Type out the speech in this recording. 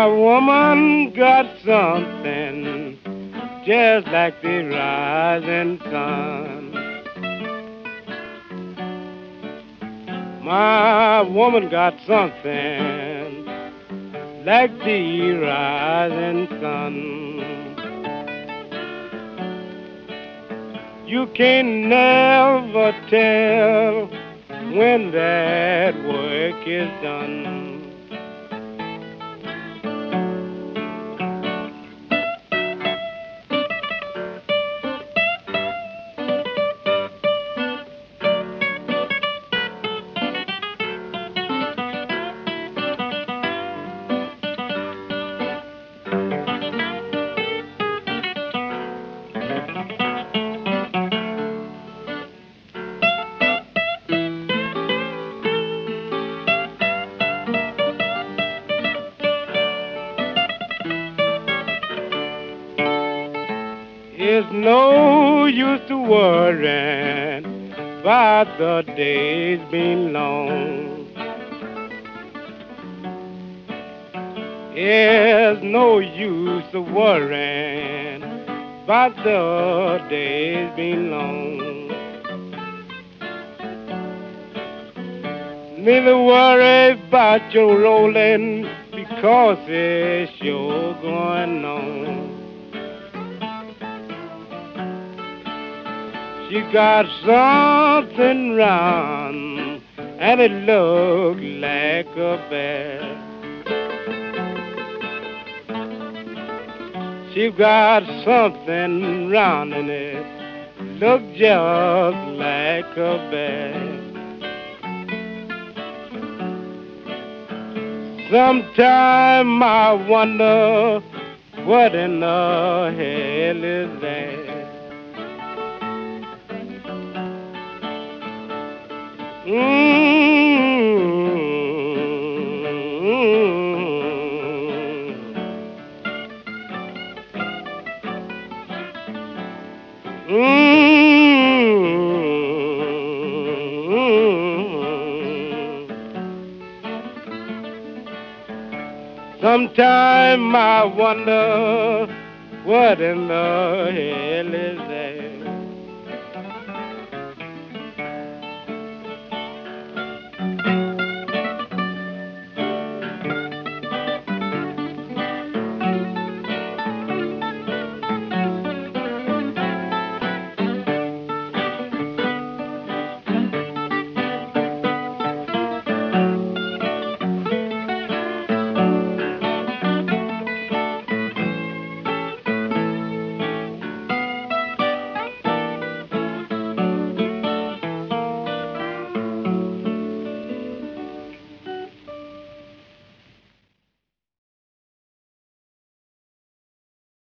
woman got something just like the rising sun. My woman got something like the rising sun. You can never tell when that work is done. It's no use to worrying about the days being long. It's no use to worrying about the days being long. Neither worry about your rolling because it's sure going on. She got something round and it looked like a bear. She got something round and it looked just like a bear. Sometime I wonder what in the hell is that? Mm. Sometime I wonder what in the hell is